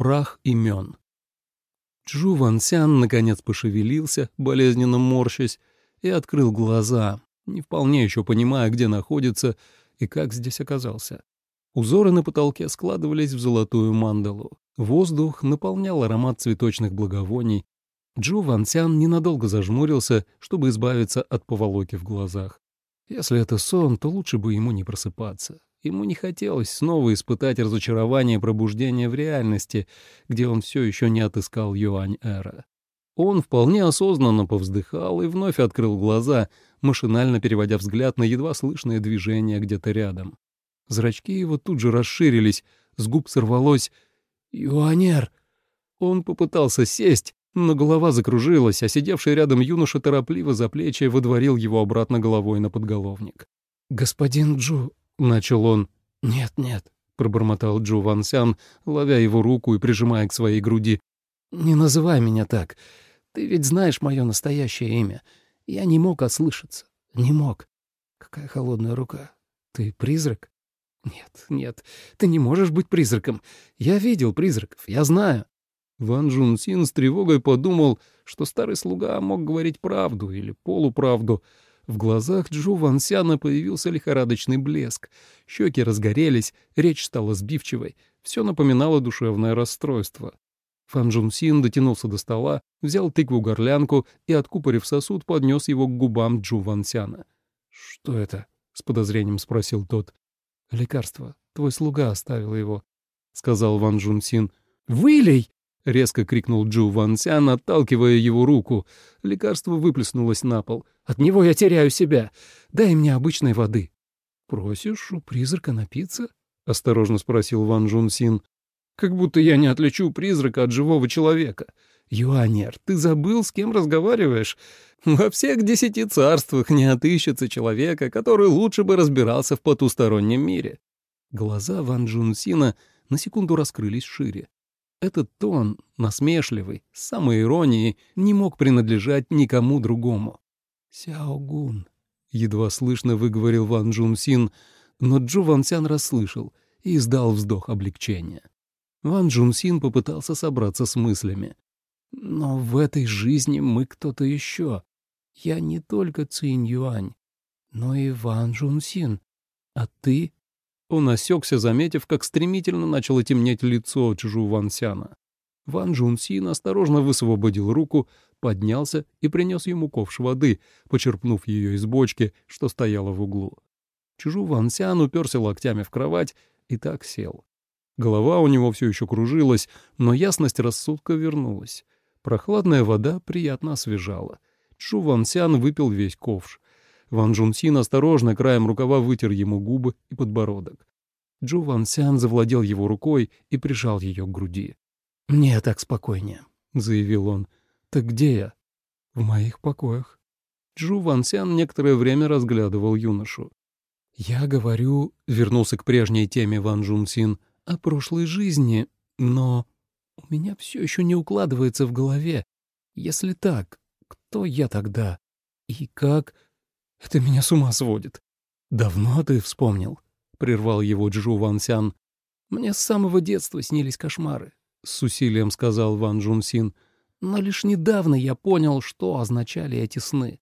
Прах имен. Чжу Вансян наконец пошевелился, болезненно морщась, и открыл глаза, не вполне еще понимая, где находится и как здесь оказался. Узоры на потолке складывались в золотую мандалу. Воздух наполнял аромат цветочных благовоний. Джу Вансян ненадолго зажмурился, чтобы избавиться от поволоки в глазах. Если это сон, то лучше бы ему не просыпаться. Ему не хотелось снова испытать разочарование пробуждения в реальности, где он все еще не отыскал Юань-Эра. Он вполне осознанно повздыхал и вновь открыл глаза, машинально переводя взгляд на едва слышное движение где-то рядом. Зрачки его тут же расширились, с губ сорвалось «Юанер!». Он попытался сесть, но голова закружилась, а сидевший рядом юноша торопливо за плечи выдворил его обратно головой на подголовник. «Господин Джу, начал он. «Нет, нет», — пробормотал Джу Ван Сян, ловя его руку и прижимая к своей груди. «Не называй меня так. Ты ведь знаешь мое настоящее имя. Я не мог ослышаться. Не мог. Какая холодная рука. Ты призрак? Нет, нет, ты не можешь быть призраком. Я видел призраков, я знаю». Ван Джун Син с тревогой подумал, что старый слуга мог говорить правду или полуправду, в глазах Джу Вансяна появился лихорадочный блеск. Щеки разгорелись, речь стала сбивчивой. Все напоминало душевное расстройство. Фан Джун Син дотянулся до стола, взял тыкву-горлянку и, откупорив сосуд, поднес его к губам Джу Вансяна. «Что это?» — с подозрением спросил тот. «Лекарство. Твой слуга оставил его», — сказал Ван Джун Син. «Вылей!» — резко крикнул Джу Ван Сян, отталкивая его руку. Лекарство выплеснулось на пол. «От него я теряю себя. Дай мне обычной воды». «Просишь у призрака напиться?» — осторожно спросил Ван Джун Син. «Как будто я не отличу призрака от живого человека. Юанер, ты забыл, с кем разговариваешь? Во всех десяти царствах не отыщется человека, который лучше бы разбирался в потустороннем мире». Глаза Ван Джун Сина на секунду раскрылись шире. Этот тон, насмешливый, с самой иронией, не мог принадлежать никому другому. «Сяогун», — едва слышно выговорил Ван Джун Син, но Джу Ван Сян расслышал и издал вздох облегчения. Ван Джун Син попытался собраться с мыслями. «Но в этой жизни мы кто-то еще. Я не только Цинь Юань, но и Ван Джун Син. А ты он осекся, заметив, как стремительно начало темнеть лицо Чжу Вансяна. Ван Джун Син осторожно высвободил руку, поднялся и принес ему ковш воды, почерпнув ее из бочки, что стояла в углу. Чжу Вансян уперся локтями в кровать и так сел. Голова у него все еще кружилась, но ясность рассудка вернулась. Прохладная вода приятно освежала. Чжу Вансян выпил весь ковш. Ван Джунсин осторожно краем рукава вытер ему губы и подбородок. Джу Ван Сян завладел его рукой и прижал ее к груди. «Мне так спокойнее», — заявил он. «Так где я?» «В моих покоях». Джу Ван Сян некоторое время разглядывал юношу. «Я говорю», — вернулся к прежней теме Ван Джунсин, — «о прошлой жизни, но у меня все еще не укладывается в голове. Если так, кто я тогда? И как это меня с ума сводит. Давно ты вспомнил? Прервал его Джу Ван Сян. Мне с самого детства снились кошмары, с усилием сказал Ван Джун Син. Но лишь недавно я понял, что означали эти сны.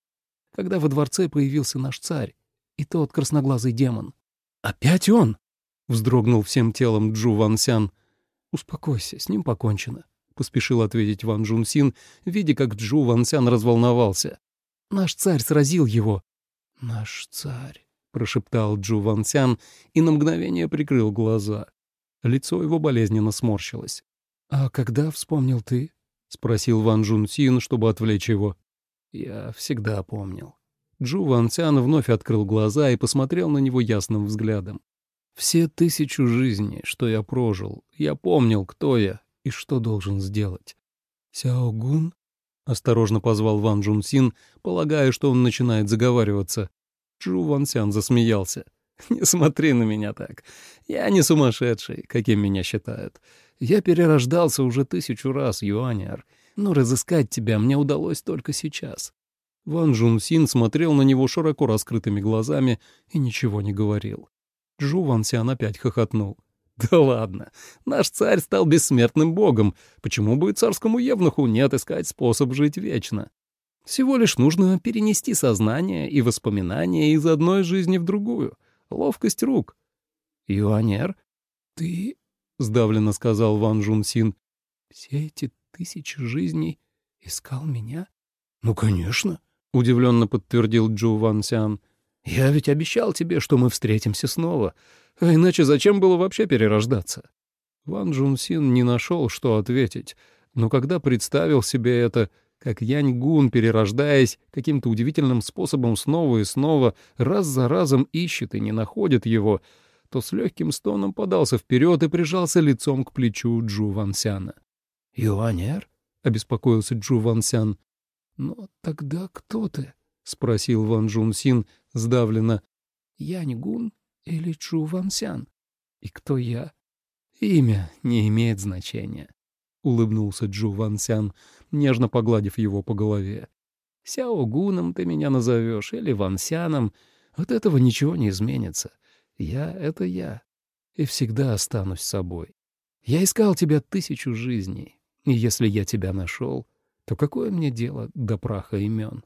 Когда во дворце появился наш царь, и тот красноглазый демон. «Опять он?» — вздрогнул всем телом Джу Ван Сян. «Успокойся, с ним покончено», — поспешил ответить Ван Джун Син, видя, как Джу Ван Сян разволновался. «Наш царь сразил его, «Наш царь», — прошептал Джу Ван Сян и на мгновение прикрыл глаза. Лицо его болезненно сморщилось. «А когда вспомнил ты?» — спросил Ван Джун Син, чтобы отвлечь его. «Я всегда помнил». Джу Ван Сян вновь открыл глаза и посмотрел на него ясным взглядом. «Все тысячу жизней, что я прожил, я помнил, кто я и что должен сделать». «Сяо Гун?» Осторожно позвал Ван Джун Син, полагая, что он начинает заговариваться. Чжу Ван Сян засмеялся. «Не смотри на меня так. Я не сумасшедший, каким меня считают. Я перерождался уже тысячу раз, Юаняр, но разыскать тебя мне удалось только сейчас». Ван Джун Син смотрел на него широко раскрытыми глазами и ничего не говорил. Джу Ван Сян опять хохотнул. Да ладно, наш царь стал бессмертным богом, почему бы царскому евнуху не отыскать способ жить вечно? Всего лишь нужно перенести сознание и воспоминания из одной жизни в другую. Ловкость рук. «Юанер, ты...» — сдавленно сказал Ван Жун Син. «Все эти тысячи жизней искал меня?» «Ну, конечно», — удивленно подтвердил Джу Ван Сян. «Я ведь обещал тебе, что мы встретимся снова. А иначе зачем было вообще перерождаться? Ван Джунсин не нашел, что ответить, но когда представил себе это, как Янь Гун, перерождаясь, каким-то удивительным способом снова и снова, раз за разом ищет и не находит его, то с легким стоном подался вперед и прижался лицом к плечу Джу Вансяна. «Юанер?» — обеспокоился Джу Вансян. «Но тогда кто ты?» — спросил Ван Джунсин сдавленно. «Янь Гун или Чу Вансян? И кто я? Имя не имеет значения, — улыбнулся Джу Вансян, нежно погладив его по голове. Сяо Гуном ты меня назовешь или Вансяном, от этого ничего не изменится. Я — это я, и всегда останусь собой. Я искал тебя тысячу жизней, и если я тебя нашел, то какое мне дело до праха имен?